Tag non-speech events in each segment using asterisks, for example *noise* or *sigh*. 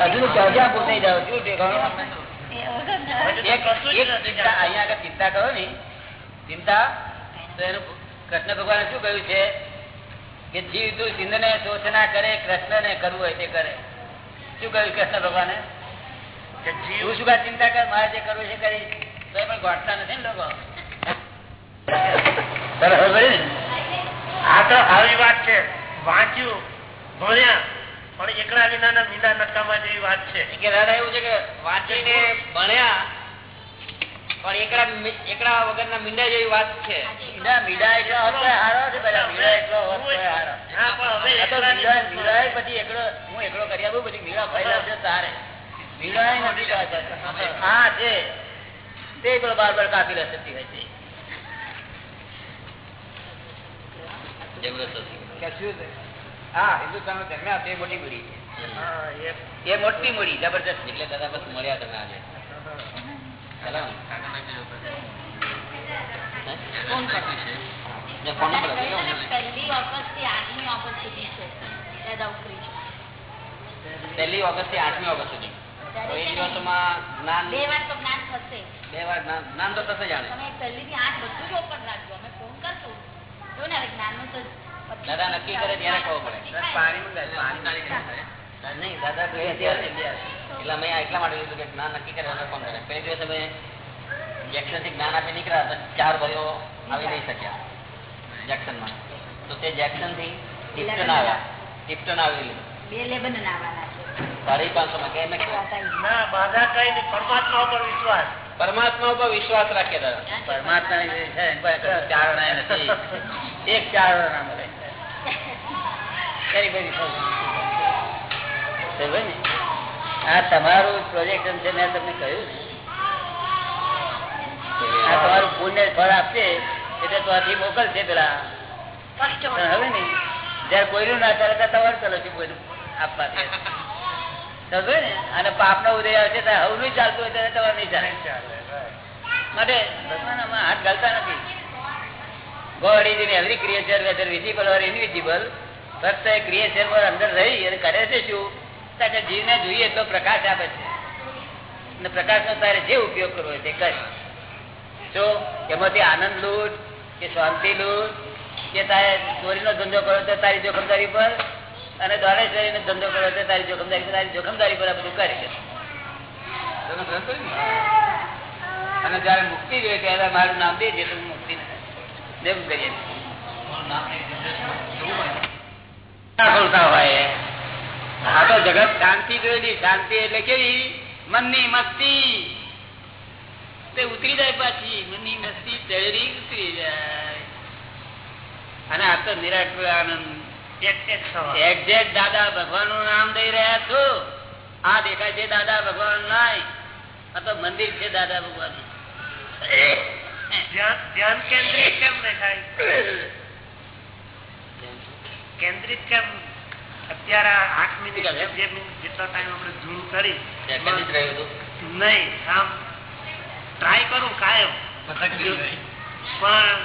હજુ ક્યાં પૂછાઈ જાવ શું અહીંયા ચિંતા કરો ને. ચિંતા તો એનું કૃષ્ણ ભગવાને શું કહ્યું છે? કે જીવ તું સિંધ ને કરે કૃષ્ણ ને કરવું હોય તે કરે. શું કહ્યું કૃષ્ણ ભગવાને? તું શું કા ચિંતા કર મારે જે કરવું છે કરી તો એ પણ ગોઠતા નથી ને લોકો. આ તો આવી વાત છે. વાંચ્યું ભણ્યા. પણ એકલા વિના મીંડા નકામા જેવી વાત છે. કે દાદા એવું છે કે વાંચીને ભણ્યા પણ એકડા એકડા વગરના મીંડા જેવી વાત છે. મીંડા મીંડા એટલો હારો છે બધા મીંડા એટલો હારો. હા પણ હવે આ તો એકલા મીંડા મીંડા પછી એકડો હું એકડો કરી આપું પછી મીંડા ફાયદા છે તારે. મીંડા નથી હા છે. તે પણ બાર બાર કાપી લે થતી હોય છે હા હિન્દુસ્તાન જન્મ્યા તે મોટી મૂડી છે. એ મોટી મૂડી જબરજસ્ત એટલે દાદા બસ મળ્યા તમે આજે ને. ને. પહેલી ઓગસ્ટથી આઠમી ઓગસ્ટ સુધી છે. દાદા ઉકરી છે. પહેલી ઓગસ્ટથી આઠમી ઓગસ્ટ સુધી. એ દિવસોમાં જ્ઞાન બે વાર તો જ્ઞાન થશે. બે વાર જ્ઞાન જ્ઞાન તો થશે જાણે તમે પહેલી થી આઠ બધું જ ઓપન રાખજો. અમે ફોન કરશું. જો ને હવે જ્ઞાનનું તો દાદા નક્કી કરે ત્યારે કહો પડે. પાણી નહીં દાદા એટલે એટલા માટે લીધું કે જ્ઞાન નક્કી કરે એટલે ફોન કરે. પેલી દિવસે મેં જેક્શનથી જ્ઞાન આપી નીકળ્યા તો ચાર ભાઈઓ આવી નહીં શક્યા જેક્શનમાં તો તે જેક્શનથી ટિપ્ટન આવ્યા. ટિપ્ટન આવી બે લેબન આવવાના સાડી પાંચસો માં કે ના બાધા કઈ નહીં પરમાત્મા ઉપર વિશ્વાસ. પરમાત્મા ઉપર વિશ્વાસ રાખે દાદા. પરમાત્મા ચારણા નથી. એક ચારણા મળે આ તમારું પ્રોજેક્શન છે મેં તમને કહ્યું ને. આ તમારું પુણ્ય ફળ આપશે એટલે તો આથી મોકલશે પેલા. હવે ને જયારે કોઈનું ના ચાલે ત્યારે તમારે ચાલો છે કોઈનું આપવા સમજો ને? અને પાપ નો ઉદય આવશે ત્યારે નહીં ચાલતું હોય ત્યારે તમારે નહીં ચાલે. માટે ભગવાન હાથ ગાલતા નથી. is in every creature, whether visible or invisible. ફક્ત એ ક્રિએશન પર અંદર રહી અને કરે છે શું? કે જીવને જોઈએ તો પ્રકાશ આપે છે. અને પ્રકાશનો તારે જે ઉપયોગ કરવો તે કરે. જો એમાંથી આનંદ લૂટ કે શાંતિ લૂટ કે તારે ચોરીનો ધંધો કરો તો તારી જોખમદારી પર અને દ્વારેશ્વરીનો ધંધો કરો તો તારી જોખમદારી પર તારી જોખમદારી પર આ બધું કરે છે. અને જયારે મુક્તિ જોઈએ ત્યારે મારું નામ દે જે તું મુક્તિ દેવું કરીએ. ખોલતા હોય. આ તો જગત શાંતિ જોયેલી શાંતિ એટલે કેવી? મનની મસ્તી. તે ઉતરી જાય પાછી મનની મસ્તી ચહેરી ઉતરી જાય. અને આ તો નિરાટ આનંદ. એક્ઝેક્ટ દાદા ભગવાનનું નામ દઈ રહ્યા છો. આ દેખાય છે દાદા ભગવાન નાય આ તો મંદિર છે દાદા ભગવાન ધ્યાન કેન્દ્રિત કેમ દેખાય? *coughs* કેન્દ્રિત કેમ? અત્યારે આઠ મિનિટ જે મિનિટ જેટલો ટાઈમ આપણે ઝૂમ કરી નહીં આમ ટ્રાય કરું કાયમ. પણ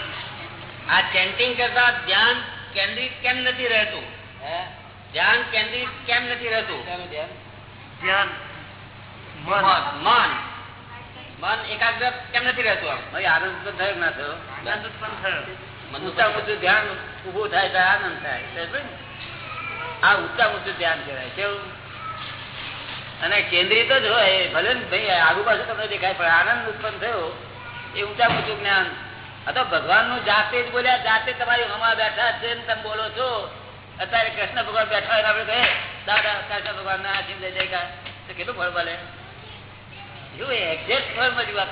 આ ચેન્ટિંગ કરતા ધ્યાન કેન્દ્રિત કેમ નથી રહેતું? ધ્યાન કેન્દ્રિત કેમ નથી રહેતું? ધ્યાન. મન. મન મન. એકાગ્ર કેમ નથી રહેતું આમ? ભાઈ આનંદ ઉત્પન્ન થયો ના થયો? આનંદ ઉત્પન્ન થયો. મનુષ્ય બધું ધ્યાન ઉભું થાય તો આનંદ થાય? આ ઊંચા ઊંચું ધ્યાન કહેવાય, કેવું? અને કેન્દ્રિત જ હોય, ભલે ભાઈ, આગુ પાછું તમને દેખાય, પણ આનંદ ઉત્પન્ન થયો, એ ઊંચા ઊંચું જ્ઞાન. અથવા ભગવાનનું જાતે જ બોલ્યા, જાતે તમારી હમા બેઠા છે તમે બોલો છો. અત્યારે કૃષ્ણ ભગવાન બેઠા હોય આપડે કહીએ, દાદા, કૃષ્ણ ભગવાન ના આશીમ લઈ જાય તો કેટલું ફળ મળે? એવું એક્ઝેક્ટ ફળ મળી વાત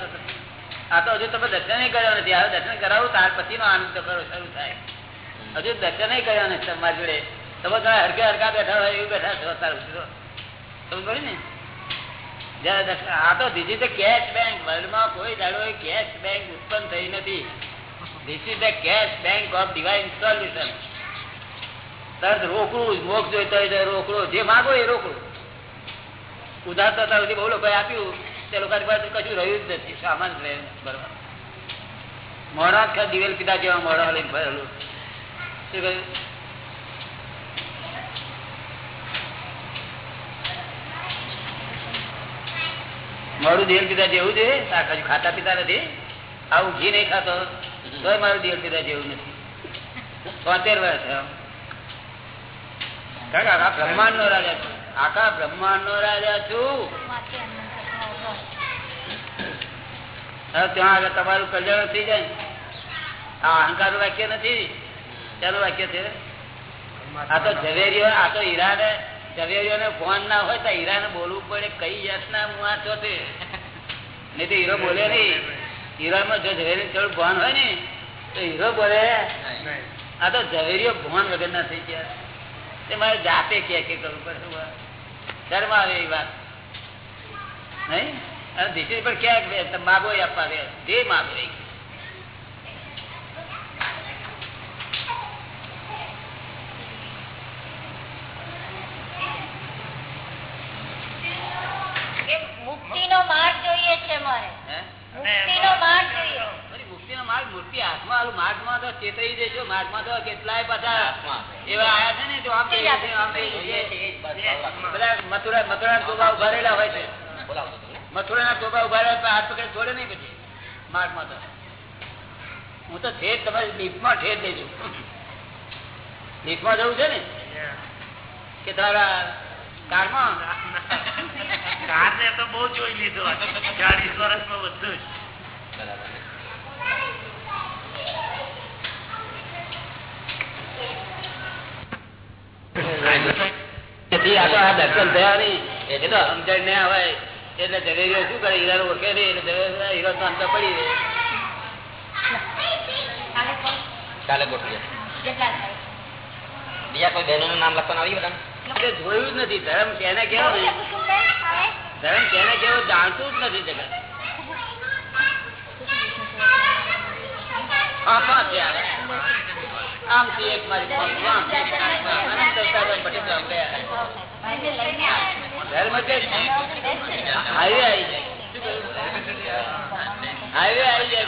આ તો હજુ તમે દર્શન કર્યો નથી હવે દર્શન કરાવું, ત્યાર પછી નો આનંદ તો શરૂ થાય. હજુ દર્શન કર્યા ને તમારા જોડે. તમે તમે હરકે હરકા બેઠા હોય એવું બેઠા છો સુધી સમજ ને? આ તો ધીસ ઇઝ કેશ બેંક વર્લ્ડમાં કોઈ દાડો કેશ બેંક ઉત્પન્ન થઈ નથી. This is the cash bank of divine solution તરત રોકડું મોક્ષ જોઈતો હોય રોકડો. જે માગો એ રોકડું. ઉધાર થતા સુધી બહુ લોકોએ આપ્યું. તે લોકો કશું રહ્યું જ નથી. સામાન બરોબર મોડા દિવેલ પિતા જેવા મોડા લઈને ભરેલું. મારું દેહ પીતા જેવું છે ખાતા પીતા નથી. આવું ઘી નહીં ખાતો તો મારું દેહ પીતા જેવું નથી. તોતેર વર્ષ બ્રહ્માંડ નો રાજા છું. આખા બ્રહ્માંડ નો રાજા છું. ત્યાં આગળ તમારું કલ્યાણ થઈ જાય. આ અહંકાર વાક્ય નથી. ત્યાંનું વાક્ય છે? આ તો ઝવેરીઓ આ તો હીરા ને ઝવેરીઓ ને ફોન ના હોય તો હીરા ને બોલવું પડે કઈ જાતના મુઆ છો તે નહીં તો હીરો બોલે નહીં. હીરામાં જો ઝવેરી થોડું ભાન હોય ને તો હીરો બોલે. આ તો ઝવેરીઓ ભાન વગર ના થઈ ગયા. તે મારે જાતે કે કે કરવું પડે. શર્મ આવે એ વાત. નહીં? અને ધીસે પણ ક્યાંક માગો આપવા દે જે માગો એ એ મુક્તિનો માર્ગ જોઈએ છે મારે હે? મુક્તિનો માર્ગ જોઈએ અરે મુક્તિનો માર્ગ મૂર્તિ હાથમાં આલું માર્ગમાં તો ચેતરી દેશો માર્ગમાં તો કેટલાય પાછા એવા આયા છે ને તો આમ. બધા મથુરા મથુરા ટોબા ઉભારેલા હોય છે. મથુરા ના ટોબા ઉભારેલા હાથ પકડે છોડે નહીં પછી. માર્ગમાં તો. હું તો ઠેર તમારી લીફમાં ઠેર દેજો લીફમાં જવું છે ને? કે તારા કારમાં? કાર ને તો બહુ જોઈ લીધો. ચાલીસ વર્ષમાં બધું જ તેથી આ તો આ દર્શન થયા નહીં. એ તો સમજણ ના હોય. એટલે ઝવેરીઓ શું કરે? હીરા ઓળખે નહીં. એટલે હીરો તો પડી રહે કાલે કોણ? કાલે ગોઠવીએ. જેટલા થાય બીજા કોઈ બહેનો નું નામ લખવાનું આવ્યું બધા જોયું જ નથી. ધર્મ કેને કેવો? ધર્મ કેને કેવો જાણતું જ નથી જગત. હા હા. આમ થી એક મારી અનંત અવતારો પટેલ. ધર્મ કે હાઈવે આવી જાય. હાઈવે આવી જાય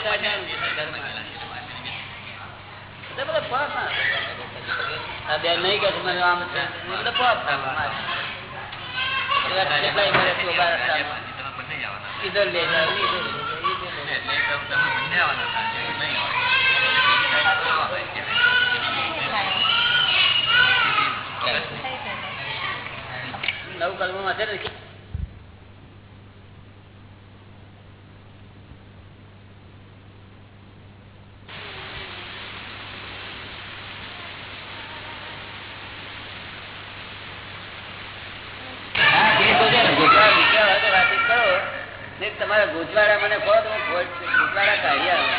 આ બેન નહીં કે મને આમ છે. બધા. એવા કેટલાય રસ્તામાં. ઇધર લે જાય, ઇધર લે જાય, ઇધર લે જાય. નવ કલમમાં છે ને હા, તે તો છે ને, ગૂંચવાડા બીજા હોય તો વાતચીત કરો. નહીં તો તમારા ગૂંચવાડા મને કહો તો હું ખોટ ગૂંચવાડા કાઢી આવું.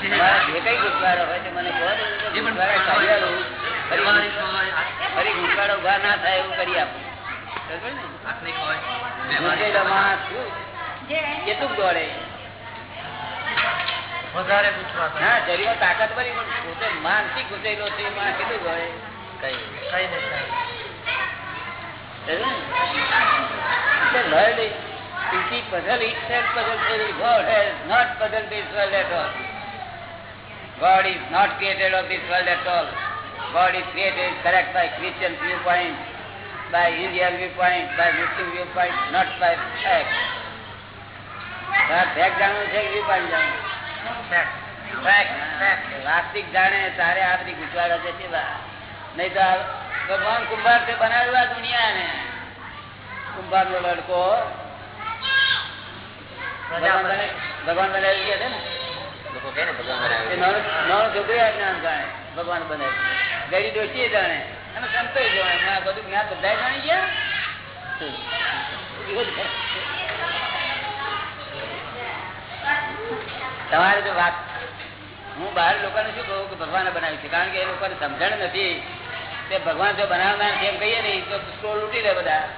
તમારા જે કઈ ગૂંચવાડા હોય તે મને કહો તો હું તો ગૂંચવાડા કાઢી આવું. ફરી ફરી ગૂંચવાડા ઊભા ના થાય એવું કરી આપું બરાબર ને? ગૂંચેલો માણસ શું? જે કેટલું દોડે વધારે પૂછવા હા શરીરમાં તાકાત ભરી પણ પોતે માનસિક ગુચેલો છે એ માણસ કેટલું દોડે કઈ કઈ નહીં થાય. The world is, is the puzzle itself puzzle puzzle. God has not puzzled this world at all. God is not created of this world at all. God is created correct by Christian viewpoint, by Indian viewpoint, by Muslim viewpoint, not by fact. Fact જાણવું છે કે viewpoint જાણવું. વાસ્તવિક જાણે તારે આ બધી ગુજવાડા છે નહીં તો ભગવાન કુંભાર છે બનાવ્યું આ દુનિયાને કુંભાર નો લડકો ભગવાન બને- બનાવી ગયા છે ને? લોકો ભગવાન છોકરી જ્ઞાન જાણે. ભગવાન બને ગરી ડોશી જાણે. અને સંતો જાણે. બધું જ્ઞાન બધા જાણી ગયા? તમારે જો વાત હું બહાર લોકોને શું કહું કે ભગવાને બનાવ્યું છે? કારણ કે એ લોકોને સમજણ નથી. તે ભગવાન જો બનાવનાર એમ કહીએ નહીં તો સ્ટોર લૂંટી લે બધા.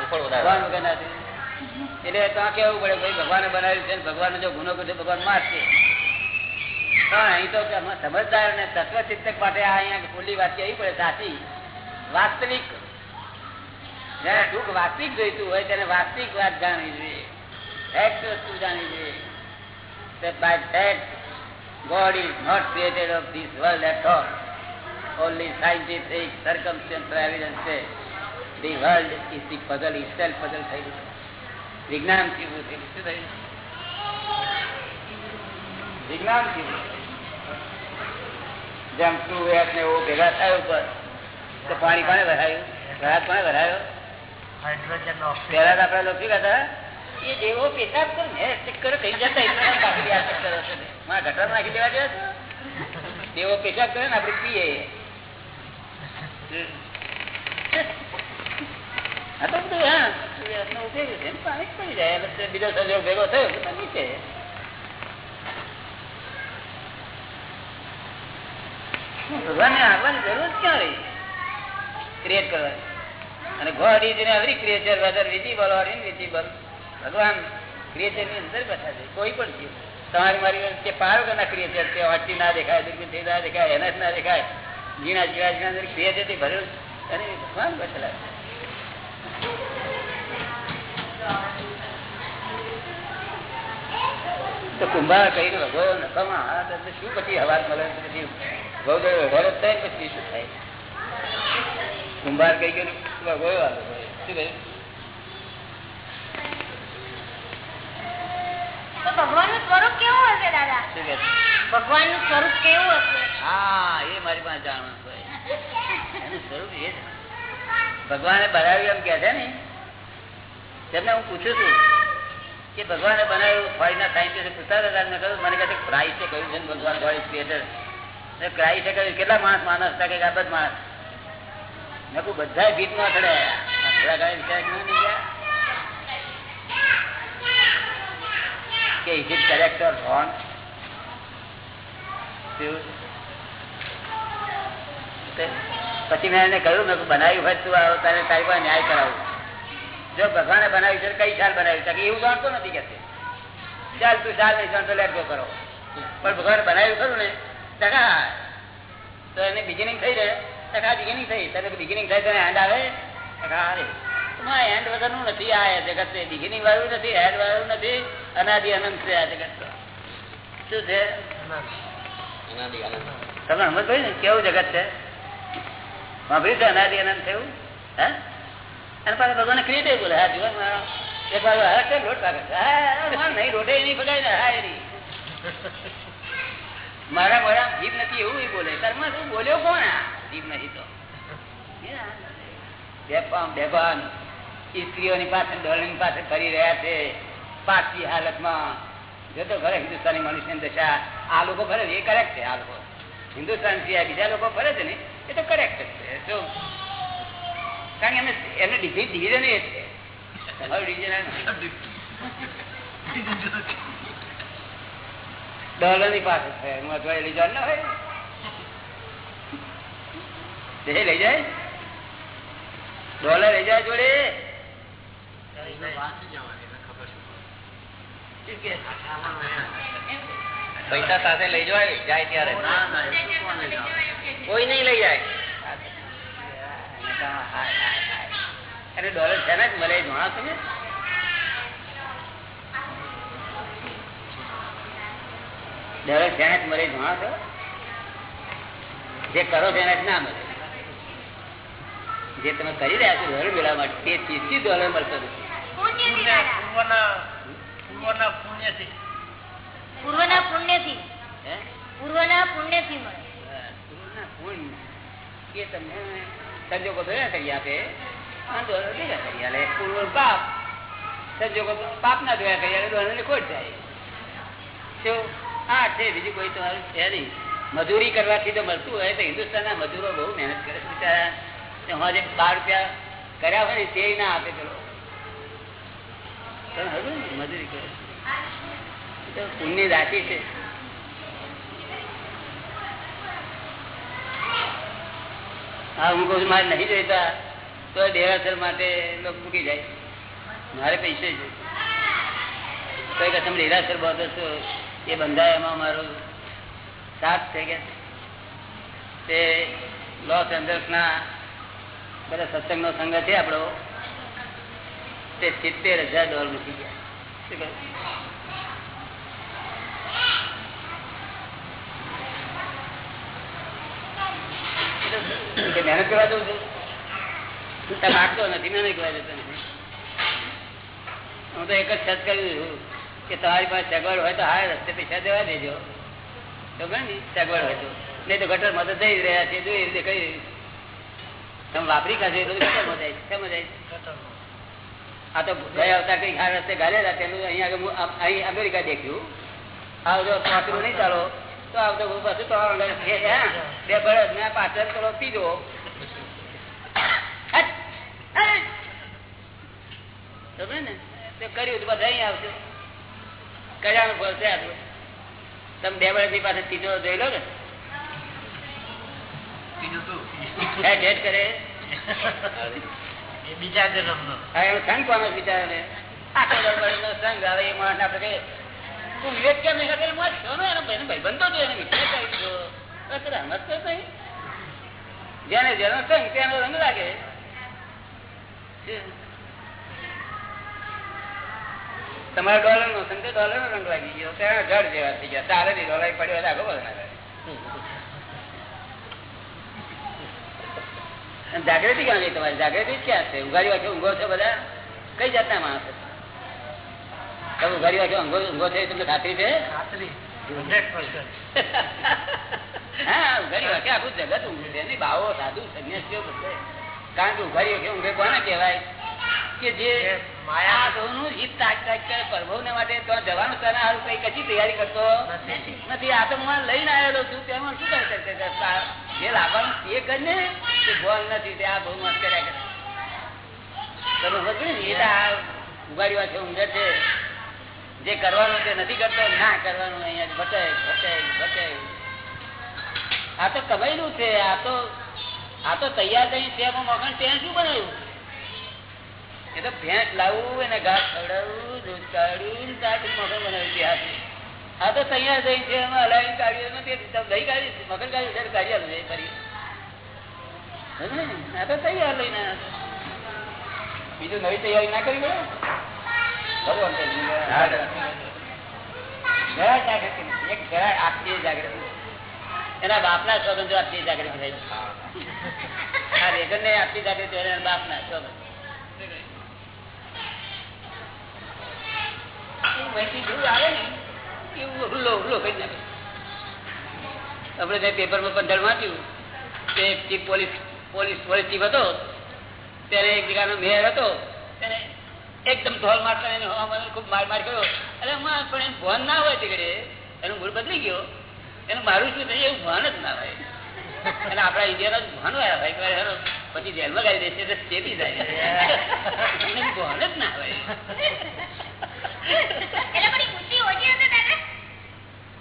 ભગવાન એટલે ત્યાં કેવું પડે? ભાઈ ભગવાને બનાવ્યું છે ભગવાન જો ગુનો કર્યો ભગવાન મારશે પણ અહીં તો સમજદાર ને તત્વ શિક્ષક માટે અહીંયા ખુલ્લી વાત કેવી પડે? સાચી? વાસ્તવિક. જયારે દુઃખ વાસ્તવિક જોઈતું હોય તેને વાસ્તવિક વાત જાણવી જોઈએ. ફેક્ટ વસ્તુ જાણવી જોઈએ. By fact God is not created of this world at all. Only scientific circumstantial evidence. says વિજ્ઞાન શું થયું? વિજ્ઞાન થયું. જેમ ટુ વેસ ને એવું ભેગા થાય ઉપર તો પાણી પણ ભરાયું? ભરાત પાણી ભરાયો? પેલા તો આપડે લોકો કહેતા એ જેવો પેશાબ કરો ને ચક્કર થઈ જતા એટલે આમ આ ચક્કર હશે મારા ગટર નાખી દેવા દે દેવો પેશાબ કરે ને આપડે પીએ આ તો બધું હા સૂર્યાસ્તનો ઉપયોગ છે એમ પાણી જ પડી જાય એટલે બીજો સંજોગ ભેગો થયો એવરી ક્રિએચર ભગવાન ક્રિએચરની અંદર બેઠા છે. કોઈ પણ જીવ. તમારી મારી પાર પારગના ક્રિએચર છે. વાટી ના દેખાય દુર્ગી થઈ ના દેખાય એના જ ના દેખાય. જીણા જીવા અંદર ક્રિએચરથી ભરેલું અને ભગવાન બેઠેલા છે. તો કુંભાર કહીને હા તો શું પછી હવા મળે? પછી થાય પછી શું થાય? કુંભાર કઈ ગયો ને શું કહ્યું? ભગવાન ભગવાનનું સ્વરૂપ કેવું હશે દાદા? ભગવાનનું સ્વરૂપ કેવું હશે? હા એ મારી પાસે જાણવાનું સ્વરૂપ એ ભગવાને બનાવ્યું એમ કે છે ને? તેમને હું પૂછું છું કે ભગવાને બનાવ્યું ફોરીના સાયન્ટિસ્ટ પૂછતા હતા મેં કહ્યું, મને ક્રાઇસ્ટે કહ્યું છે ભગવાન ગોડ ક્રિએટર ક્રાઇસ્ટે કહ્યું, કેટલા માણસ માણસ હતા કે આ બધા માણસ? મેં કહું બધા ભીતમાં ચડ્યા થોડા કે is it correct or wrong પછી મેં એને કહ્યું મેં બનાવ્યું હોય તું આવો તારે તારી પાસે ન્યાય કરાવું. જો ભગવાને બનાવ્યું છે કઈ સાલ બનાવ્યું છે? એવું જાણતો નથી કે ચાલ તું ચાલ નહીં જાણતો લેટ ગો કરો. પણ ભગવાન બનાવ્યું ખરું ને ટકા. તો એને બિગિનિંગ થઈ રહે. ટકા બિગિનિંગ થઈ. તને બિગિનિંગ થાય તને હેન્ડ આવે. ટકા અરે હેન્ડ વગરનું નથી આ જગત બિગિનિંગ વાળું નથી હેન્ડ વાળું નથી. અનાદિ અનંત છે આ જગત. શું છે? તમને સમજ ભાઈ ને? કેવું જગત છે? સાંભળ્યું છે અનાદિ અનંત થયું હે? અને પાછા ભગવાન ક્રિએટિવ બોલે, હા મારે નહીં રોટે નહીં પકાય ને, હા એની મારા મોડા જીભ નથી એવું બોલે. કર્મ શું બોલ્યો કોણ આ? જીભ નથી તો. સ્ત્રીઓની પાસે ડોલની પાસે ફરી રહ્યા છે. પાછી હાલતમાં જોતો ઘરે હિન્દુસ્તાની મનુષ્યની દશા આ લોકો ફરે એ કરેક્ટ છે, આ લોકો. હિન્દુસ્તાન સિવાય બીજા લોકો ફરે છે ને? એ તો કરેક્ટ છે. જો કારણ કે એમને એમને ડિવિઝન એ છે તમારું ડિવિઝન ડોલરની પાસે છે. એમાં અથવા લઈ જવાનું ના હોય. દેહ લઈ જાય. ડોલર લઈ જાય જોડે. શું કે? પૈસા સાથે લઈ જવાય જાય ત્યારે. કોઈ નહીં લઈ જાય. અરે ડોલર છે ને મળે જાણો તમે ડોલર છે ને મળે જાણો છો જે કરો છો એને જ ના મળે. જે તમે કરી રહ્યા છો ડોલર મેળવવા માટે તે ચીજથી ડોલર મળતો નથી. પૂર્વના પૂર્વના પુણ્યથી. પૂર્વના પુણ્યથી. પૂર્વના પુણ્યથી મળે. પૂર્ણના પૂર્ણ એ તમને સંજોગો ભેગા કરી આપે અને ભેગા કરી આલે પૂર્વ પાપ. સંજોગો પાપ ના ભેગા કરી આલે ડોલર ખોટ જાય. શું હા છે બીજું કોઈ તમારું છે નહીં. મજૂરી કરવાથી તો મળતું હોય તો હિન્દુસ્તાનના મજૂરો બહુ મહેનત કરે છે. બિચારા એમાં જે બાર રૂપિયા કર્યા હોય ને તે ના આપે તમે હજુ મજૂરી કરે પુણ્ય રાશિ છે. હા, હું કહું મારે નહીં જોઈતા, તો દેરાસર માટે મૂકી જાય. મારે પૈસે છે. તો તમે દેરાસર બાબત છો એ બંધાય એમાં મારો સાથ થઈ ગયા તે લોસ એન્જલ્સના બધા સત્સંગનો સંઘ છે આપણો. તે સિત્તેર હજાર ડોલર મૂકી ગયા. શું કે મહેનત કરવા જવું છું? તમે આપતો નથી મહેનત કરવા જતો નથી. હું તો એક જ સજ કર્યું કે તમારી પાસે સગવડ હોય તો હા રસ્તે પૈસા દેવા દેજો. તો ને સગવડ હોય તો. નહીં તો ગટર મદદ થઈ રહ્યા છે જોઈ રીતે કઈ તમે વાપરી કાઢો તો ગટર મજાય છે મજાય આ તો ગયા આવતા કઈ આ રસ્તે ગાલેલા તેનું અહીંયા આગળ અહીં અમેરિકા દેખ્યું. આ જો નહીં ચાલો. તો આવતો પાછું તો? બે બળદ ને પાછળ પેલો પીજો! ને? તે કર્યું તો બધા આવશે. કર્યાનું ફળ છે આટલું. તમે બે બળદની પાસે ત્રીજો જોઈ લો ને. કરે. બીજા જન્મ નો આખો દર બળદનો સંગ આવે એ માણસ આપડે જેને જેનો સંગ તેનો રંગ લાગે. તમારા ડોલર નો સંગ ડોલર નો રંગ લાગી ગયો. ત્યાં જળ જેવા થઈ ગયા. તારે નહીં ડોલર પડ્યો હોય બધા જાગૃતિ ક્યાં ગઈ તમારી? જાગૃતિ ક્યાં છે? ઉઘાડી વાંખે ઊંઘો છો બધા? કઈ જાતના માણસો? તમે ઉઘાડી વાંખે અંગો ઊંઘો છે તમને ખાતરી છે? ખાતરી. હંડ્રેડ પર્સન્ટ *laughs* હા ઉઘાડી વાંખે આખું જગત ઊંઘું છે. એની ભાવો સાધુ સંન્યાસીઓ બધે. કારણ કે ઉઘાડી વાંખે ઊંઘે કોને કહેવાય? કે જે માયા- ધોનું હિત તાક તાક કરે પ્રભુને માટે તો જવાનું તને હારું કઈ કશી તૈયારી કરતો? નથી. આ તો હું લઈને આવેલો છું તેમાં શું કરી શકે જે લાવવાનું એ કરીને તે ભોલ નથી તે આ બહુ મસ્ત કર્યા કરે. તમે સમજો ને એ તો ઉગાડી વાંચે ઊંઘે છે. જે કરવાનું તે નથી કરતો, ના કરવાનું અહીંયા ભટાય ભટાય ભટાય આ તો કમાયેલું છે, આ તો આ તો તૈયાર થઈ છે મગન ત્યાં શું બનાવ્યું? એ તો ભેંસ લાવવું, એને ઘાસ ખવડાવવું, દૂધ કાઢ્યું બનાવ્યું આ તો. તૈયાર થઈ છે, એમાં હલાવી કાઢ્યું તે દહીં કાઢી મગન કાઢ્યું ત્યારે કાઢ્યા છે ફરી. આ તો તૈયાર લઈને બીજું નવી તૈયારી ના કરી પડે? એના બાપના સ્વતંત્ર આપતી જાગૃતિ થઈ આ રેગન ને આટલી જાગૃતિ બાપના સ્વતંત્ર ને જે પેપરમાં પંદર વાંચ્યું, તે પોલીસ પોલીસ પોલીસ ચીફ હતો, ત્યારે એક જગ્યાનો મેયર હતો એકદમ ધોલ મારતા એને ખૂબ માર માર કર્યો. અને હું પણ એનું ભાન ના હોય તે ઘડીએ એનું મૂળ બદલી ગયો. એનું મારું શું થઈ એવું ભાન જ ના હોય. અને આપણા ઇન્ડિયાનો જ ભાન હોય ભાઈ પછી જેલમાં ગાડી દેશે તો ચેપી જાય. એનું ભાન જ ના હોય.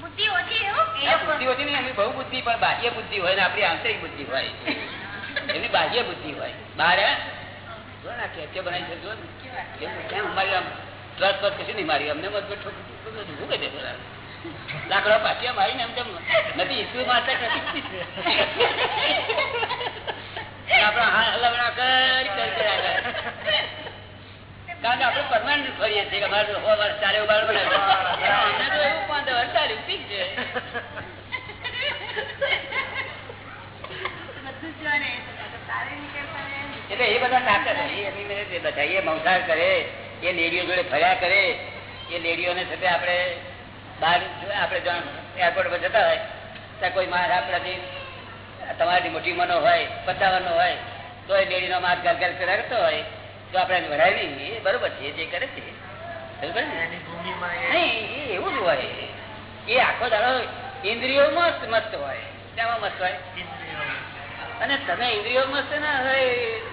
બુદ્ધિ હોય ને આપણી આંતરિક બુદ્ધિ હોય. એમની બાહ્ય બુદ્ધિ હોય. બહાર ને ને. મારી મત. લાકડા પાટિયા મારીને એમ તેમ નથી ઈસુ મારતા આપડા નથી હા હલવણા કરી કરી કારણ કે આપડે પરમાનન્ટ ફરીએ છીએ અમારે ચારે બાળ બનાવ્યું. અમને તો એવું પાંચ વર્ષ ચાલ્યું ઠીક છે બધું જ જાણે એ તો દાદા. તારે નીકળતા રહે ને. એટલે એ બધા એ મંસાર કરે એ લેડીઓ જોડે ફર્યા કરે એ લેડીઓને સાથે આપણે બહાર આપણે એરપોર્ટ પર જતા હોય ત્યાં કોઈ માર આપણાથી તમારી મોટી મનો હોય પતાવાનો હોય તો એ લેડીનો માર ગાલ ગાલ કરતો હોય તો આપણે વરાય નહીં. એ બરોબર છે જે કરે છે. બરોબર નહીં એવું જ હોય. એ આખો દાડો ઇન્દ્રિયો મસ્ત મસ્ત હોય. તેમાં મસ્ત હોય? અને તમે ઇન્દ્રિયો મસ્ત ના હોય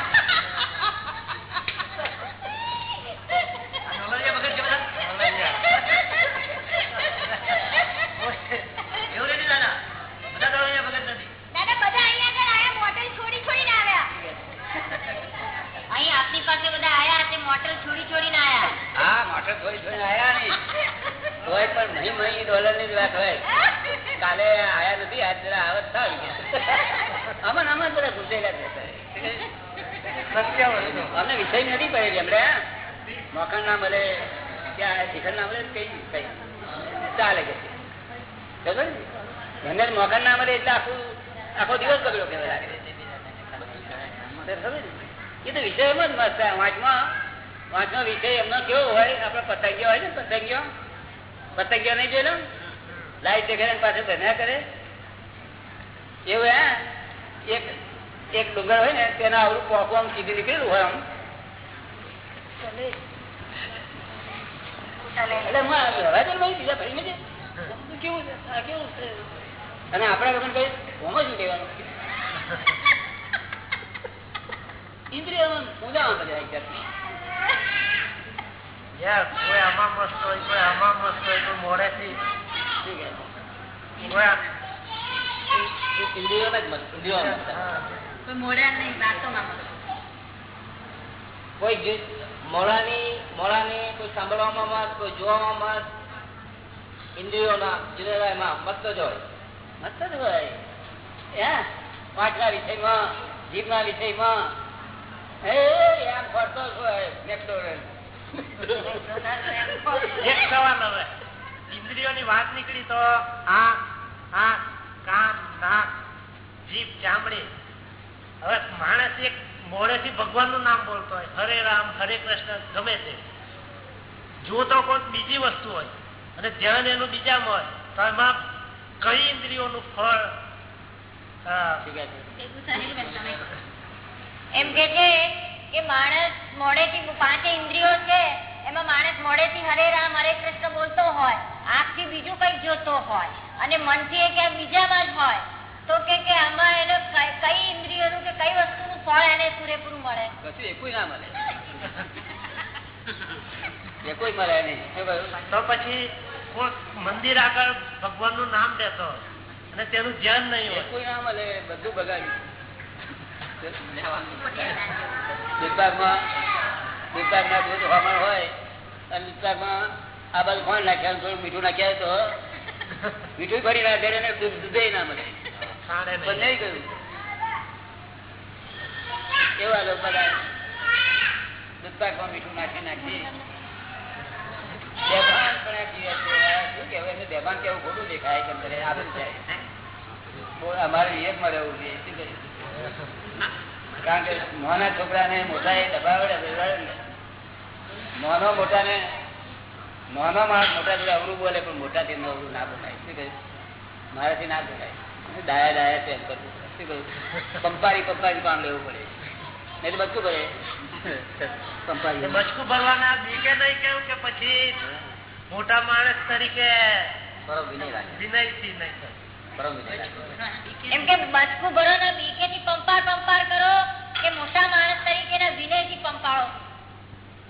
વિષય નથી પડેલી હમણાં મોખણ ના મળે, ત્યાં ના મળે કે એટલે આખું, આખો દિવસ બગડ્યો ને? એ તો વિષયમાં જ મસ્ત વાંચમાં. પાંચમો વિષય એમનો કેવો હોય આપડે પતંગીઓ હોય ને પતંગિયો? પતંગીઓ નહીં જોયેલો? લાઈટ દેખાડે પાછળ બન્યા કરે. એવું હે? એક એક ડુંગર હોય ને, તેના આવડું પોપ આમ સીધું નીકળેલું હોય આમ. અને આપણા ગમન કઈ હોમ જ લેવાનું ઇન્દ્રિય પૂજામાં બધા યાર કોઈ આમાં મસ્ત હોય કોઈ આમાં મસ્ત હોય કોઈ મોડેથી કોઈ હા. મોડાની મોડાની કોઈ સાંભળવામાં મત, કોઈ જોવામાં મત? ઇન્દ્રિયોના જુદેલામાં મત જ હોય. મત જ હોય? હે? પાંચના વિષયમાં, જીભના વિષયમાં? ફરતો જ હોય ઇન્દ્રિયોની વાત નીકળી તો આ આ કાન, નાક ચામડી. હવે માણસ એક મોડેથી ભગવાનનું નામ બોલતો હોય, હરે રામ, હરે કૃષ્ણ, ગમે તે જો તો કોઈ બીજી વસ્તુ હોય, અને ધ્યાન એનું બીજામાં હોય, તો એમાં કઈ ઇન્દ્રિયોનું ફળ. એમ કે છે કે માણસ મોડેથી પાંચે ઇન્દ્રિયો છે, એમાં માણસ મોડેથી હરે રામ, હરે કૃષ્ણ બોલતો હોય, આંખથી બીજું કંઈક જોતો હોય, અને મનથી એ ક્યાંક બીજામાં જ હોય, તો કે આમાં એને કઈ- ઇન્દ્રિયોનું કે કઈ વસ્તુનું ફળ એને પૂરેપૂરું મળે. કશું એકુય ના મળે. એકુય મળે નહીં. તો પછી મંદિર આગળ ભગવાનનું નામ દેતો હોય અને તેનું ધ્યાન નહીં હોય. કોઈ ના મળે બધું બગાડ્યું. દૂધ હોય અને આ બાજુ ફોન નાખ્યા? થોડું મીઠું નાખ્યા તો મીઠું ફરી નાખે દૂધ દૂધે ના મળે. પણ નહીં. નહીં ગયું. કેવા લોકો બધા? દૂધપાકમાં મીઠું નાખી નાખી. બેભાન પણ જીવે છે. શું કેવું અમારે? કારણ કે નાના છોકરાને મોટા એ દબાવડે. નાનો મોટાને, નાનો માણસ મોટા જોડે અવરું બોલે, પણ મોટા થી અવરું ના બોલાય. શું કહ્યું મારાથી ના બોલાય. ડાયા ડાયા એમ કરવું શું કહ્યું પંપારી પંપારી કામ લેવું પડે. નહીં તો બધું કરે *laughs* બચકું ભરવાના બીકે નહીં કેવું કે પછી મોટા માણસ તરીકે વિનય વિનય એમ કે બચકું ભરો ને પંપાર પંપાર કરો કે મોટા માણસ તરીકેના વિનયથી પંપાળો?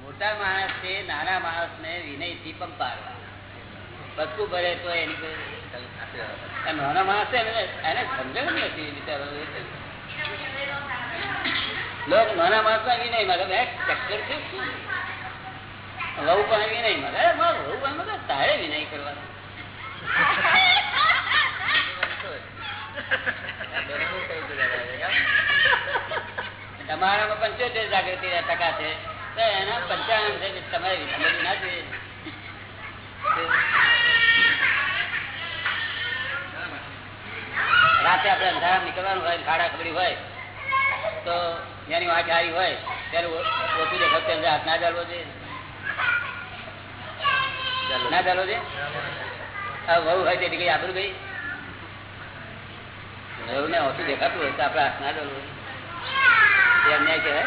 મોટા માણસ છે નાના માણસ ને વિનયથી પંપાડવા બચકું ભરે તો એની નાના માણસ છે એને એને સમજણ નથી બિચારો લોક નાના માણસ મારે. ચક્કર છે? વહુ પણ વિનય મારે. અરે વહુ પણ મતલબ તારે વિનય કરવાનો. તમારામાં પંચોતેર જાગૃતિ ટકા છે. તો એના પંચાવન છે તમારે સમજવું ના જોઈએ રાતે આપણે અંધારા નીકળવાનું હોય ખાડા ખબડી હોય તો એની વાંચ હારી હોય ત્યારે ઓછું દેખાવ ત્યારે હાથ ના ચાલવો છે ના ચાલવો છે આ વહુ હોય તેથી કઈ આપણું કઈ? વહુ ને ઓછું દેખાતું હોય તો આપડે હાથ ના ચાલવો એ અન્યાય કહેવાય.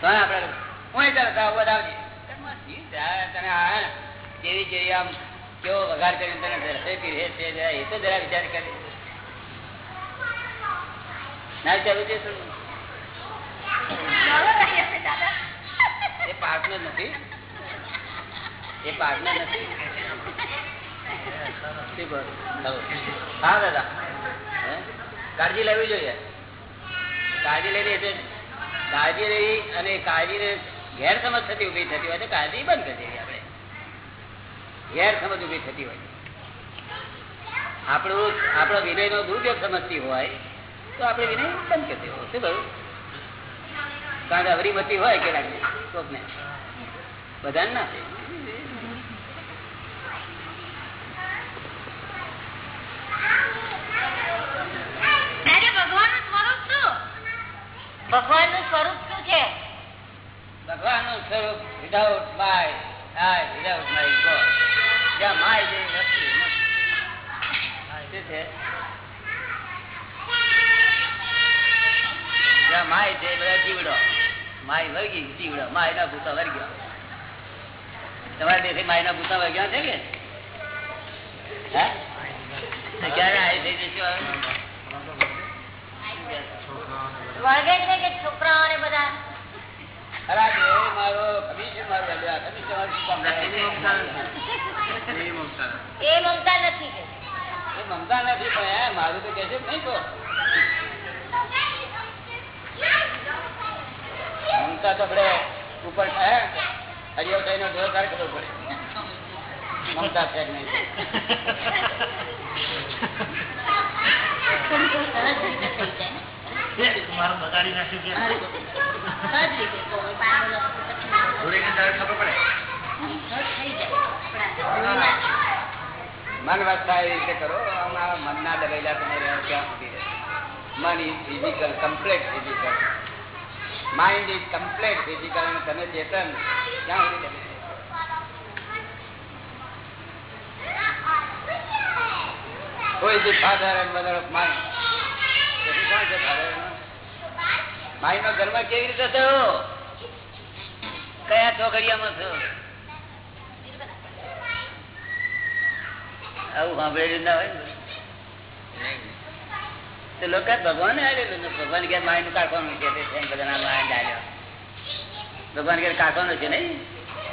તો આપણે હું ચાલતા જેવી જેવી આમ કેવો વઘાર કરીને તને રસોઈ પીરે છે એ તો જરા વિચાર કરી. ના ચાલુ છે. એ પાર્ટનર નથી. એ પાર્ટનર નથી. શું કહો? ચાલો. હા દાદા. કાળજી લેવી જોઈએ. કાળજી લેવી એટલે કાળજી લેવી અને કાળજી ગેરસમજ થતી ઊભી થતી હોય તો કાળજી બંધ કરી દેવી આપણે. ગેરસમજ ઊભી થતી હોય. આપણું આપણો વિનય નો દુરુપયોગ સમજતી હોય તો આપણે વિનય બંધ કરી દેવો શું કહ્યું? કારણ કે અવરીમતી હોય કે કોકને બધાને ના ભગવાનનું સ્વરૂપ શું? છે? ભગવાનનું સ્વરૂપ without my hi without my God જ્યાં માય જેવી વસ્તુ. નથી. છે? જ્યાં માય છે એ બધા જીવડો માય વર્ગી જીવડો માય ના ભૂતા વર્ગ્યો તમારા દેશે માય ના ભૂતા વર્ગ્યા છે કે? હે? તો ક્યારે આવી થઈ જશે હવે? વળગે છે કે છોકરાઓ ને બધા? ખરા છે, એ મારો કમિશન મારું એટલે આ કમિશન મારું શું કામ કરે? એ મમતા નથી. કે? એ મમતા નથી પણ એ મારું તો કે છે નહીં તો મમતા તો આપણે ઉપર હરિયો થઈને જોરદાર કરવો પડે મમતા છે નહીં. મન વસ્તા એ રીતે કરો. અમારા મનના દબાયેલા તમે રહ્યા ત્યાં સુધી મન is physical complete physical mind is complete physical અને તમે ચેતન ક્યાં સુધી તમે એન્ડ મધર ઓફ માઇન્ડ પછી કોણ છે ફાધર માઇન્ડ નો જન્મ કેવી રીતે થયો? કયા ચોકડિયામાં થયો? આવું સાંભળેલું ના હોય. તો લોકો ભગવાન ભગવાન માઇન્ડ કાઢવાનું છે તે છે બધા ના માઇન્ડ ભગવાન કે કાઢવાનું છે નહીં?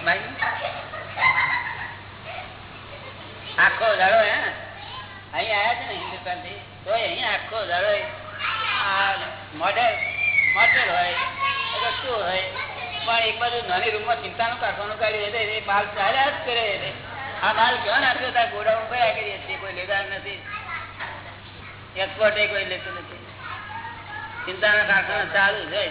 માઇન્ડ આખો દાડો હે અહીં આયા છે ને હિન્દુસ્તાનથી તો અહીં આખો દાડો મોડેલ મોડેલ હોય શું હોય. પણ એક બાજુ નાની રૂમમાં ચિંતાનું કાઢવાનું કાઢ્યું એ માલ ચાલ્યા જ કરે આ માલ કેવા નાખ્યો? હતા ગોડાઉન કયા કોઈ લેતા નથી. એક્સપોર્ટ કોઈ લેતું નથી. ચિંતાના કારખાના ચાલુ છે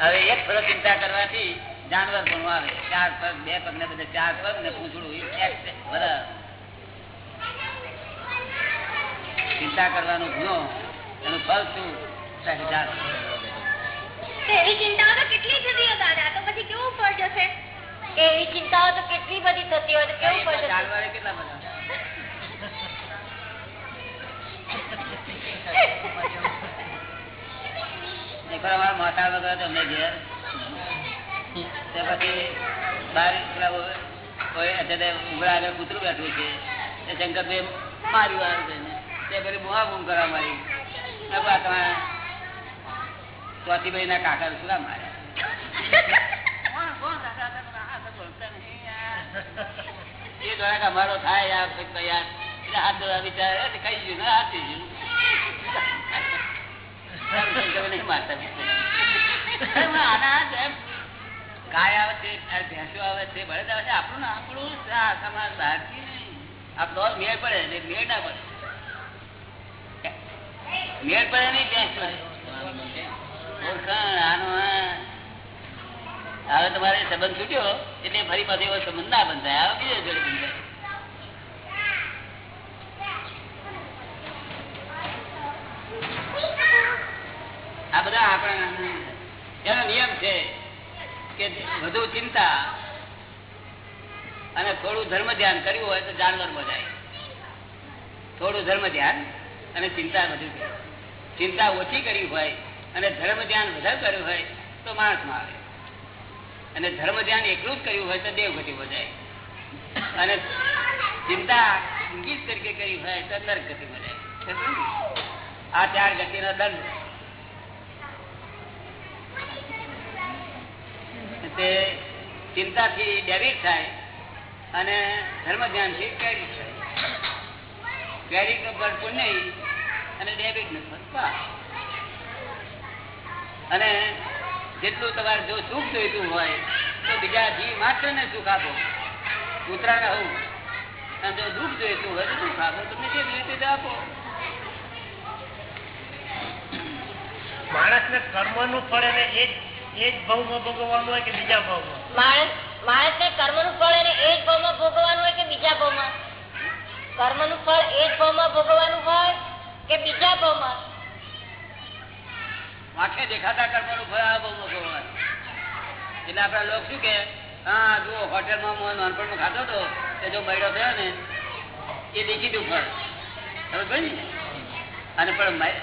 હવે એક ફરો ચિંતા કરવાથી જાનવર પણ આવે ચાર પગ બે પગ ને બધે ચાર પગ ને પૂછડું ચિંતા કરવાનો ગુનો એનું ફળ શું? એવી ચિંતાઓ તો કેટલી થતી હોય દાદા? તો પછી કેવું ફળ જશે? એવી ચિંતાઓ તો કેટલી બધી થતી હોય તો કેવું ફળ જશે? કેટલા બધા? અમારા મોટા વગર તમને ઘેર. પછી બાર ઉંબરા આગળ કૂતરું બેઠું છે, તે શંકરભાઈ માર્યું આ રીતે તે પછી બુઆ બૂમ કરવા મારી તમારા ચોથીભાઈ ના કાકા શું મારે. એ દ્વારા અમારો થાય, આ યાર હાથ ધોવા વિચાર કઈ ગયું હાથી ગયું. હવે તમારે સંબંધ છૂટ્યો, એટલે ફરી પાછો એવો સંબંધ ના બંધાય. હવે બીજો જોડે બંધાય. એનો નિયમ છે કે વધુ ચિંતા અને થોડું ધર્મ ધ્યાન કર્યું હોય તો જાનવર મજાય થોડું ધર્મ ધ્યાન અને ચિંતા વધુ ચિંતા ઓછી કરી હોય અને ધર્મ ધ્યાન વધારે કર્યું હોય તો માણસમાં આવે. અને ધર્મ ધ્યાન એકલું જ કર્યું હોય તો દેવ ગતિ વધાય અને ચિંતા ઇંગિત તરીકે કરી હોય તો નર્ક ગતિ વધાય આ ચાર ગતિનો દંડ. તે ચિંતાથી ડેબિટ થાય અને ધર્મ ધ્યાનથી ક્રેડિટ થાય ક્રેડિટ નો ફળ પુણ્ય અને ડેબિટ નો અને જેટલું તમારે જો સુખ જોઈતું હોય, તો બીજા જીવ માત્ર ને સુખ આપો. કૂતરાને હોવું અને જો દુઃખ જોઈતું હોય, તો દુઃખ આપો. તમને જે જોઈતું તે આપો? માણસ ને કર્મનું ફળ એને એ જ એ જ ભાવમાં ભોગવવાનું હોય કે બીજા ભાવમાં? માણસ માણસ ને કર્મનું ફળ એને એ જ ભાવમાં ભોગવવાનું હોય કે બીજા ભાવમાં? કર્મનું ફળ એ જ ભાવમાં ભોગવવાનું હોય કે બીજા ભાવમાં? આંખે દેખાતા કર્મનું ફળ આ બહુ ભોગવવાનું. એટલે આપડા લોકો શું કે હા જુઓ હોટેલમાં હું નાનપણમાં ખાતો હતો તે જો મૈડો થયો ને એ દેખીતું ફળ. ખબર ને? અને પણ મય-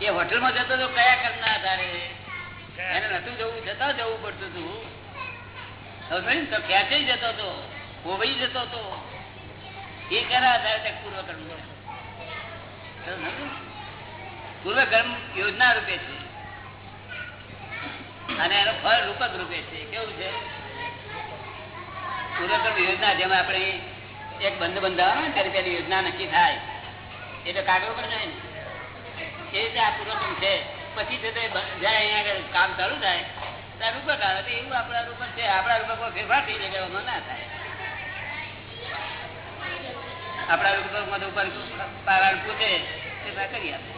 એ હોટલમાં જતો તો કયા કરના આધારે? એને નતું જવું, જતા જવું પડતું હતું. તો યોજના અને એનો ફળ રૂપક રૂપે છે. કેવું છે? પૂર્વકર્મ યોજના જેમાં આપણે એક બંધ બંધાવાનો ને, ત્યારે યોજના નક્કી થાય. એ તો કાગળ પર જાય ને. એ રીતે આ પૂર્વકર્મ છે. પછી છે તે જાય અહીંયા કામ ચાલુ થાય ત્યારે રૂપક આવે. તો એવું આપણા રૂપક છે. આપણા રૂપકમાં ફેરફાર થઈ જાય એમાં ના થાય. આપણા રૂપકમાં તો ઉપર પારાળ પૂછે ફેરફાર કરી આપે.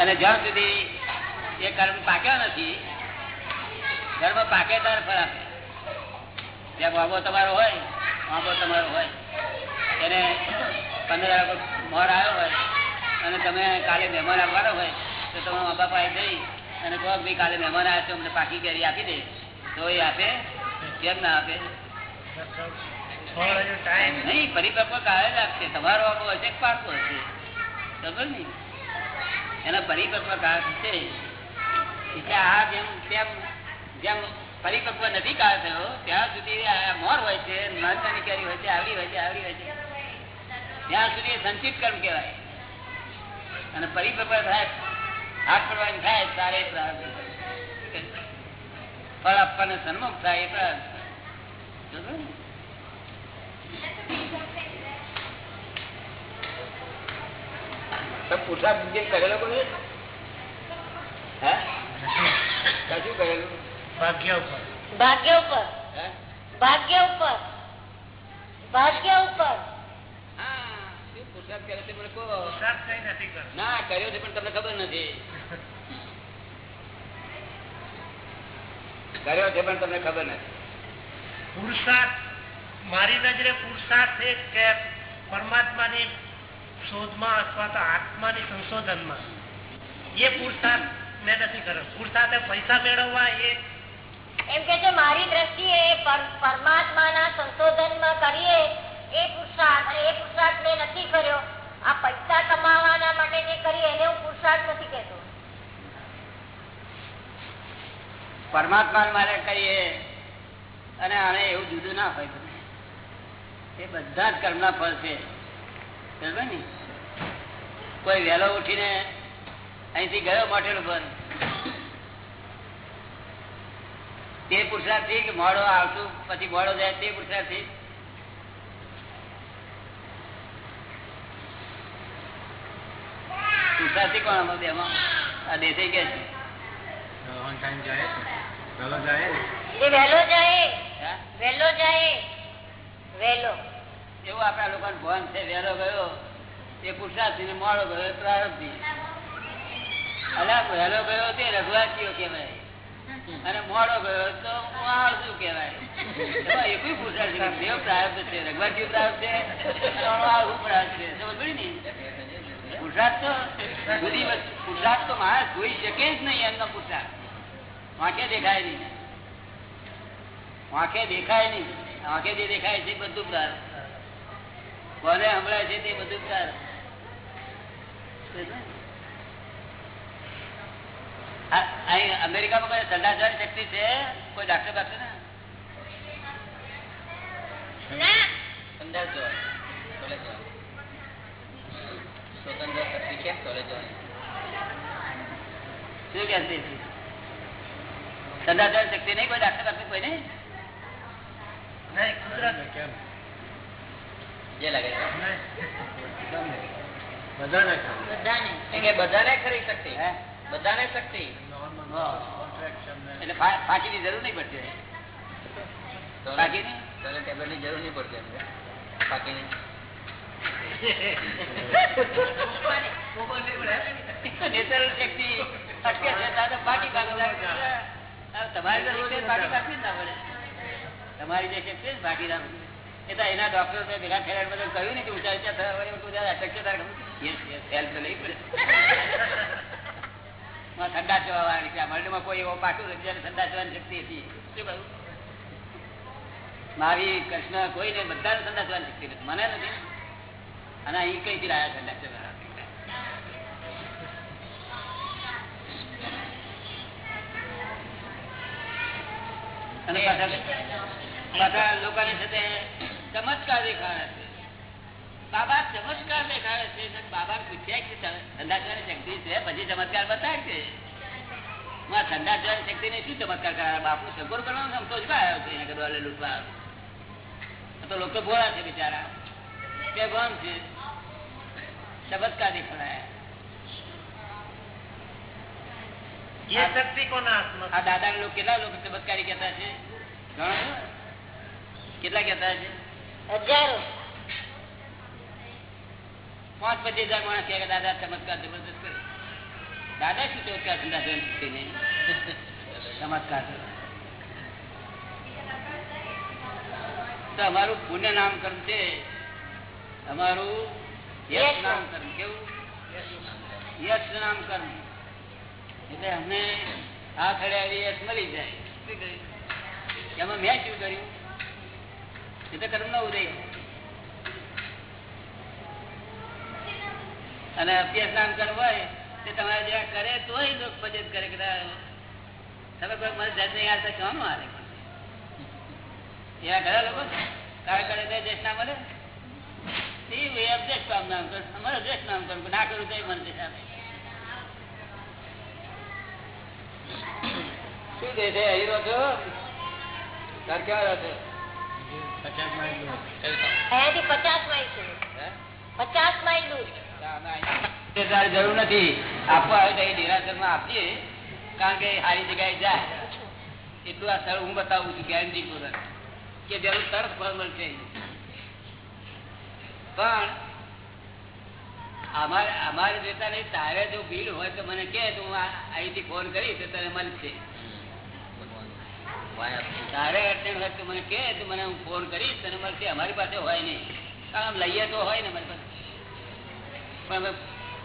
અને જ્યાં સુધી એ કર્મ પાક્યો નથી, કર્મ પાકે ત્યારે ફળ આપે. જ્યાં બાબો તમારો હોય બાબો તમારો હોય. એને પંદર મોર આવ્યો હોય અને તમે કાલે મહેમાન આવવાનો હોય, તો તમે મા બાપા જઈ અને કહો ભાઈ કાલે મહેમાન આવ્યા છો અમને પાકી કેરી આપી દે. તો એ આપે, કેમ ના આપે? નહીં પરિપક્વ કાલે જ આપશે. તમારો આપો હશે પાકો હશે. ખબર ને? એના પરિપક્વ કાળ છે એટલે આ જેમ, તેમ, જેમ પરિપક્વ નથી કાળ થયો ત્યાં સુધી મોર હોય છે નાની નાની કેરી હોય છે, આવડી હોય છે, આવડી હોય છે. ત્યાં સુધી એ સંચિત કર્મ કહેવાય અને પરિપક્વ થાય હાથ પડવાની થાય તારે પ્રારંભ ફળ આપવાને સન્મુખ થાય એ પ્રારંભ સમજો ને? તો પુરસાદ બુદ્ધિ કરેલો કોઈ હે કશું કરેલું ભાગ્ય ઉપર ભાગ્ય ઉપર હે ભાગ્ય ઉપર ભાગ્ય ઉપર હા શું કર્યો છે નથી ના કર્યો છે પણ તમને ખબર નથી. કર્યો છે પણ તમને ખબર નથી. પુરુષાર્થ મારી નજરે પુરુષાર્થ એ કે પરમાત્માની શોધમાં અથવા તો આત્માની સંશોધનમાં. એ પુરુષાર્થ મેં નથી કર્યો. પુરુષાર્થ પૈસા મેળવવા એ એમ કે છે મારી દ્રષ્ટિએ પર- પરમાત્માના સંશોધનમાં કરીએ એ પુરુષાર્થ અને એ પુરુષાર્થ મેં નથી કર્યો. આ પૈસા કમાવાના માટે જે કરીએ એને હું પુરુષાર્થ નથી કહેતો. પરમાત્મા માટે કરીએ અને આને એવું જુદું ના હોય એ બધા જ કર્મના ફળ છે. ને? કોઈ વહેલો ઉઠીને અહીંથી ગયો મોટેલ બંધ તે પુરુષાર્થી કે મોડો આવતું, પછી મોડો જાય તે પુરુષાર્થી પુરુષાર્થી કોણ આમાં બેમાં? આ દેસાઈ કે છે? વહેલો જાય? વહેલો જાય. વહેલો એવું આપણા લોકો ભાન છે વહેલો ગયો. એ પુરુષાર્થી ને મોડો ગયો એ પ્રારબ્ધી. અલા વહેલો ગયો તે રઘુવાસીઓ કેવાય અને મોડો ગયો તો આળસુ શું કેવાય પુરુષાર્થી દેવ પ્રારબ્ધ છે રઘુવાસીઓ પ્રારબ્ધ છે? આળસુ પ્રારબ્ધ છે? સમજ ને? પુરુષાર્થ તો બધી પુરુષાર્થ તો માણસ જોઈ શકે જ નહીં એમનો પુરુષાર્થ વાંકે દેખાય નહીં. વાંકે દેખાય નહીં. વાંકે જે દેખાય છે બધું પ્રાર કોને હમણાં છે તે બધું પ્રાર અહીં અમેરિકામાં કોઈ જવાની શક્તિ છે? કોઈ ડાક્ટર બાક્ટર ને? ના અંદર જવાય કોલેજ જવાય સ્વતંત્ર શક્તિ છે કોલેજ જવાની શું કે છે સંડા જવાની શક્તિ નહીં કોઈ ડાક્ટર બાક્ટર કોઈ નહીં નહીં કુદરત જે લાગે છે બધાને એ કે બધાને ખરી શક્તિ હે? બધાને શક્તિ એટલે ફા- ફાંકીની જરૂર નહીં પડતી બાકીની? તને ટેબ્લેટની જરૂર નહીં પડતી એમને. બાકીની નેચરલ શક્તિ અટકે છે તારે બાકી ભાગ લાગે. હવે તમારી તો શક્તિ બાકી ભાગવી જ ના પડે તમારી જે શક્તિ છે ને પડે. ઠંડા જવા વાળી છે વર્લ્ડમાં કોઈ એવો જેને ઠંડા જવાની શક્તિ હતી. મારી કૃષ્ણ કોઈને બધાને ઠંડા જવાની શક્તિ નથી. મને નથી. અને અહીં કઈ થી લાયા ઠંડા અને પાછા પાછા સાથે ચમત્કાર દેખાડે છે. બાબા ચમત્કાર દેખાડે છે. બાબા પૂછ્યા કે ઠંડા શક્તિ છે? પછી ચમત્કાર બતાવે છે. હું આ શક્તિ ને શું ચમત્કાર કરાવે? બાપુ સગોર કરવાનો સમતો જ આવ્યો છે. અહીંયા કદવા લૂંટવા તો લોકો ભોળા છે બિચારા. કે ભણ છે? ચમત્કાર દેખાડાય એ શક્તિ કોના હાથમાં આ દાદા લોકો કેટલા લોકો ચમત્કારી કહેતા છે કેટલા કહેતા છે હજારો પાંચ પચીસ હજાર માણસ કહે કે દાદા ચમત્કાર જબરદસ્ત કરે દાદા શું ચમત્કાર નહીં ચમત્કાર તો અમારું પુણ્ય નામ કર્મ છે અમારું યશ યશ નામ કર્મ કેવું? યશ નામ કર્મ એટલે અમને આ ખડ્યા યશ મળી જાય. એમાં મેં શું કર્યું? એ તો કર્મ નો ઉદય. અને અભ્યાસ નામ કર્મ હોય તે તમારે જેવા કરે તોય લોક ભજન કરે તમે કોઈ મને જજ નહીં આવતા કહેવાનું આવે એવા ઘણા લોકો કાળ કરે તો જશ ના મળે. એ અભ્યાસ કામ નામ કર અમારે અભ્યાસ નામ ના કરું તો મને જશ શું કહે છે? હીરો છો? તાર ક્યાં રહો છો? પચાસ માઇલ સુધી હે? પચાસ માઇલ દૂર. જરૂર નથી. આપવા આવે તો એ દેરાસરમાં આપીએ કારણ કે સારી જગ્યાએ જાય. એટલું આ સ્થળ હું બતાવું છું ગેરંટી પૂર્વક કે જરૂર તરત ફળ મળશે પણ અમારે અમારે જોતા નહીં, તારે જો ભીડ હોય તો મને કે, તું અહીંથી ફોન કરી તો તને મળશે. તારે અડચણ હોય તો મને કે, તું મને હું ફોન કરીશ, તને મળશે. અમારી પાસે હોય નહીં. કારણ લઈએ તો હોય ને મારી પાસે. પણ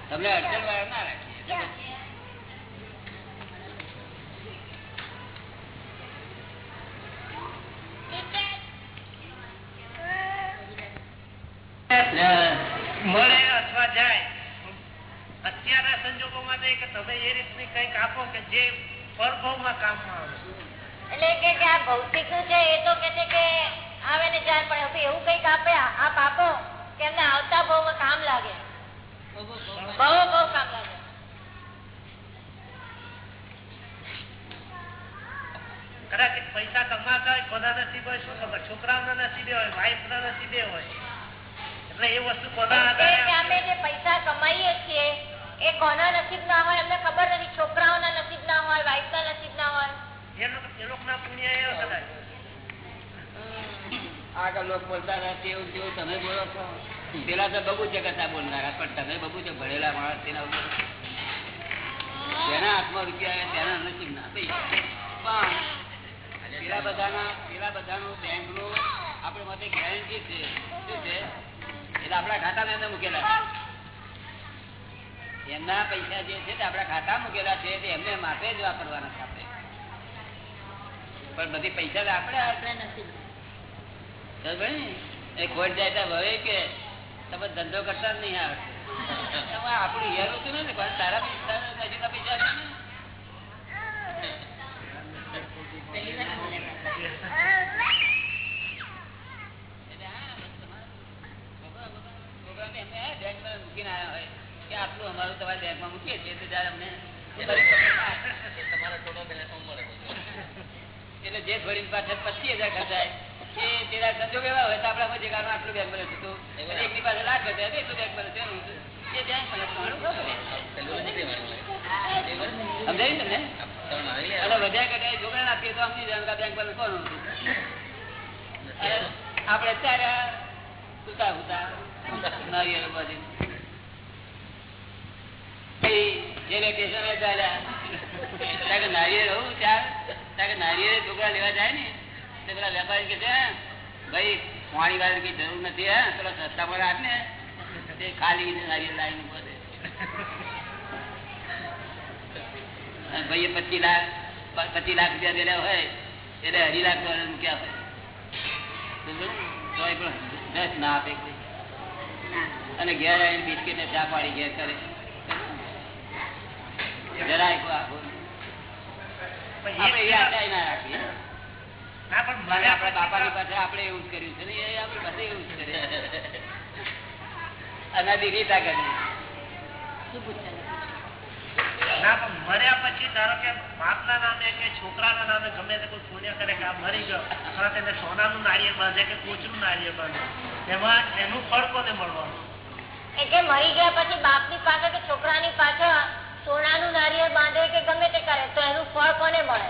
તમને અડચણ વાળા ના રાખીએ મળે અથવા જાય અત્યારના સંજોગોમાં તો એ કે તમે એ રીતની કંઈક આપો કે જે પરભવમાં કામમાં આવે. એટલે કે આ ભૌતિકનું છે? એ તો કે છે કે આવે ને જાય પણ એવું કંઈક આપે આપ આપો કે એમને આવતા ભાવમાં કામ લાગે. બહુ બહુ કામ લાગે. કદાચ પૈસા કમાતા હોય કોના નસીબે હોય શું ખબર? છોકરાઓના નસીબે હોય વાઈફના નસીબે હોય. એટલે એ વસ્તુ કોના આધારે અમે જે પૈસા કમાઈએ છીએ એ કોના નસીબ ના હોય એમને ખબર નથી. છોકરાઓના નસીબ ના હોય વાઇફ ના નસીબ ના હોય. આગળ લોકો બોલતા તેવું તેવું તમે બોલો છો. પેલા તો બબુ જગતા બોલનારા પણ તમે બબુ છે ભણેલા માણસ તેના ઉપર જેના હાથમાં રૂપિયા તેના નસીબ ના પણ પેલા બધાના પેલા બધાનું બેંકનું આપણે માટે ગેરંટી છે. શું છે? એટલે આપણા મૂકેલા છે. એમના પૈસા જે છે તે આપણા ખાતા મૂકેલા છે તે એમને માટે જ વાપરવાના છે આપણે. પણ બધી પૈસા આપડે આપણે આપણા નસીબ સમજ્યો ને? એ ખોટ જાય તો હવે કે તમે ધંધો કરતા જ નહીં આવે આપણું હિયારું હતું ને પણ તારા પૈસા પૈસા છોકરા મૂકીને આવ્યા હોય. કે આટલું અમારું તમારા બેંકમાં મૂકીએ છીએ તો જયારે અમને એટલે *laughs* જે થોડી પાછળ પચીસ હજાર ખર્ચાય એ તેના સંજોગ એવા હોય તો આપણા મજે કારણ આટલું બેંક મળે છે એકની પાસે લાખ ખર્ચાય એટલું બેંક મળે છે એ બેંક મળે છે ઘણું ખબર છે. સમજાયું તમને? અને વધારે કટાય છોકરાને આપીએ તો અમને જાણ બેંક મળે કોનું આપણે અત્યારે સુતા બધી જેને સ્ટેશને ચાલ્યા નારિયેળ હોવું ચાર કે નારિયેળ છોકરા લેવા જાય ને તો પેલા વેપારી કે છે ભાઈ પાણી વાળી કઈ જરૂર નથી હે? પેલા સસ્તા પણ આપ ને. તે ખાલી નારિયેળ લાવીને પડે. ભાઈએ પચીસ લાખ પચીસ લાખ રૂપિયા દેલા હોય એટલે અઢી લાખ ડોલર મૂક્યા હોય. પણ દસ ના આપે. અને ઘેર આવીને બિસ્કીટ ને ચા પાડી ઘેર કરે. આપણે એવું જ કર્યું છે ને એ આપણી પાસે એવું જ કરે અનાદિ રીતા કરી ના પણ મર્યા પછી ધારો કે બાપના નામે કે છોકરાના નામે ગમે તે કોઈ પુણ્ય કરે કે આ મરી ગયો તેને એને સોનાનું નારિયેળ બાંધે કે કોચનું નારિયેળ બાંધે એમાં એનું ફળ કોને મળવાનું? એટલે મરી ગયા પછી બાપની પાસે કે છોકરાની પાછળ સોનાનું નારિયેળ બાંધે કે ગમે તે કરે તો એનું ફળ કોને મળે?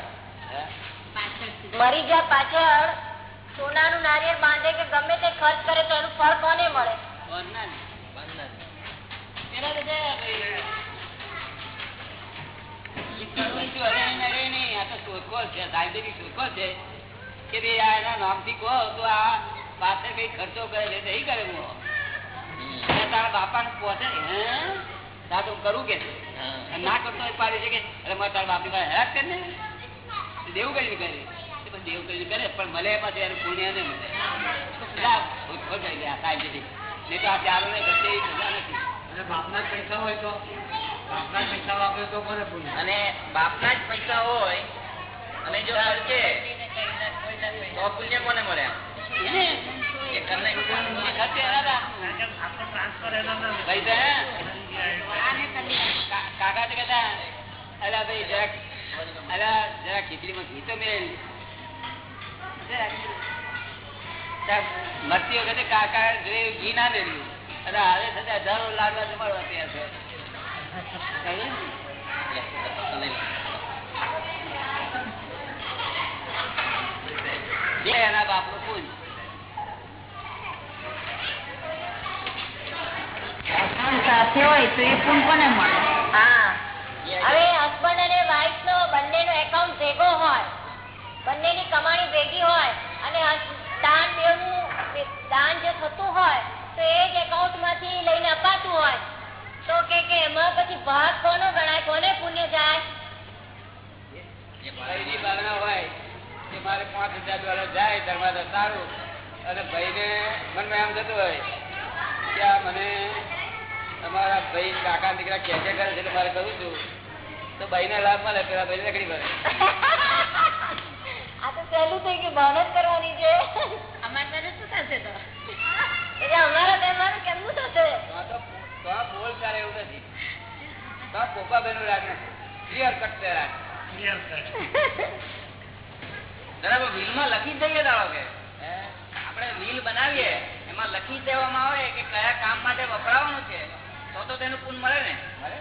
મરી ગયા પાછળ. સોનાનું નારિયેળ બાંધે કે ગમે તે ખર્ચ કરે તો એનું ફળ કોને મળે? ના ખર્ચો કરે છે હું તારા બાપાને પહોંચે હે તા કરું કે? છે. ના કરતો હોય પાડે છે કે અરે મારે તારા બાપની પાસે હેરાન કરીને દેવું કરીને કરે દેવું કરીને કરે પણ મળે પાછું એનું પુણ્ય ને મળે. એટલે આ શોધખોળ કરી લે આ સાયન્ટિફિક નહીં તો આ ચાલો ને ઘટે એ મજા નથી. બાપના જ પૈસા હોય તો? બાપના જ પૈસા વાપરે તો કોને પુણ્ય અને બાપના જ પૈસા હોય અને જો ખર્ચે તો પુણ્ય કોને મળે એને. એ કરને ખર્ચે એના રાખવું. કારણ કે આપણો ટ્રાન્સફર એના નામે ભાઈ તો હે, કા- કાકા તો કહેતા અલા ભાઈ જરાક અલા જરા ખીચડીમાં ઘી તો મેળ ત્યાં મરતી વખતે કાકા ઘરે ઘી ના મેળ્યું અને હવે છતાં હજારો લાડવા જમાડવા તૈયાર છે સમજ્યો ને? જે એના બાપનું પૂજ સાથે હોય તો એ પૂન કોને મળે હા હવે બંનેનો એકાઉન્ટ ભેગો હોય, બંનેની કમાણી ભેગી હોય અને દાન બેવનું દાન જે થતું હોય, તો એ જ એકાઉન્ટમાંથી લઈને અપાતું હોય. તો કે કે એમાં પછી ભાગ કોનો ગણાય, કોને પુણ્ય જાય? ભાઈની ભાવના હોય કે મારે પાંચ હજાર ડોલર જાય ધર્માદા સારું. અને ભાઈને મનમાં એમ થતું હોય કે મને અમારા ભાઈ કાકા દીકરા કે કરે છે મારે કહું છું. તો ભાઈને લાભ મળે પેલા ભાઈ લકડી પડે. આ તો સહેલું થઈ ગયું ભાવના કરવાની છે. અમારે સાથે શું થશે તો? એટલે અમારા તહેવારો કેમનું થશે? તો આ તો તો આ બોલ ચાલે એવું નથી. તો પોપા બેનું રાગ નથી. ક્લિયર કટ છે રાગ. ક્લિયર કરે બરાબર વિલમાં લખી દઈએ દાડો કે? હે? આપણે વિલ બનાવીએ એમાં લખી દેવામાં આવે કે કયા કામ માટે વપરાવાનું છે. તો તો તેનું પૂન મળે ને? અરે,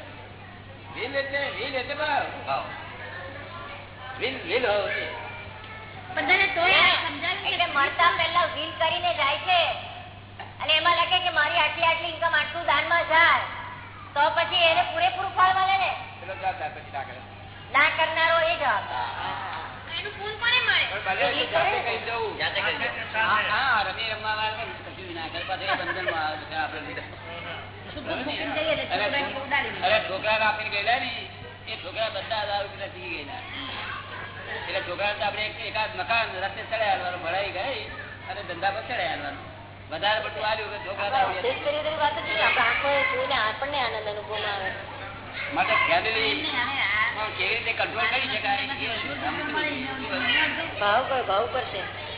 રીલ એટલે રીલ એટલે બરાબર. ભાવ રીલ રીલ હોવું જોઈએ. બધાને તોય સમજાવ્યું એટલે મળતા પહેલા વીલ કરીને જાય છે. અને એમાં લખે કે મારી આટલી આટલી ઇન્કમ આટલું દાનમાં જાય. તો પછી એને પૂરેપૂરું ફળ મળે ને? પેલો જવાબદાર પછી દાખલ ના કરનારો એ જવાબ એનું ફૂલ કોને મળે? રમી રમવા વાળા કશું ના કરે. પાછા એ બંધનમાં આવે અરે, છોકરાને ઉડાડી દે. અરે, છોકરાને આપીને ગયેલા ને, એ છોકરા બધા દારૂ પીતા પી ગયેલા. એટલે છોકરાને તો આપણે એકાદ મકાન રસ્તે ચડાઈ આલવાનું, ભરાઈ ગઈ અને ધંધા પર ચડાઈ આલવાનું. વધારે પડતું આલ્યું કે છોકરા આપણને આનંદ અનુભવમાં આવે. માટે ફેમિલી કેવી રીતે કંટ્રોલ કરી શકાય? ભાવ કર ભાવ કરશે